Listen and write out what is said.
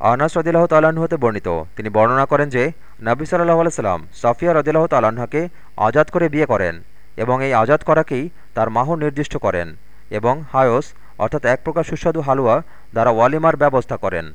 আনাস রদিল্লাহ তাল্লাহ্ন হতে বর্ণিত। তিনি বর্ণনা করেন যে, নবী সাল্লাহ আলসালাম সাফিয়া রদিল্লাহ তাল্লাহ্নকে আজাদ করে বিয়ে করেন এবং এই আজাদ করাকেই তার মাহ নির্দিষ্ট করেন এবং হায়স, অর্থাৎ এক প্রকার সুস্বাদু হালুয়া দ্বারা ওয়ালিমার ব্যবস্থা করেন।